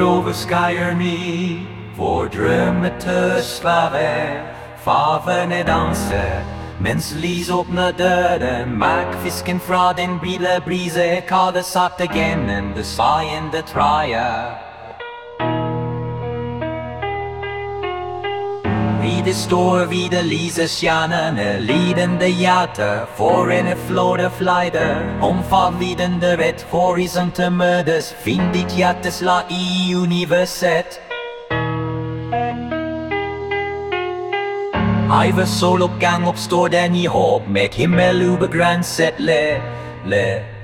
Lord over sky og ny, vår drømmetøslave. Favene danser mens lys åpner døren. Markfisken fra din brille brise kaller sakte gjennom det svaiende traiet. I det står hvide lyse stjernene, lidende hjerte, for en flåde flyder. Omfavnvidende rett, horisonter møtes, finn ditt hjerteslag i universet. I ved soloppgang oppstår den i håp, med et himmel ubegrenset le, le.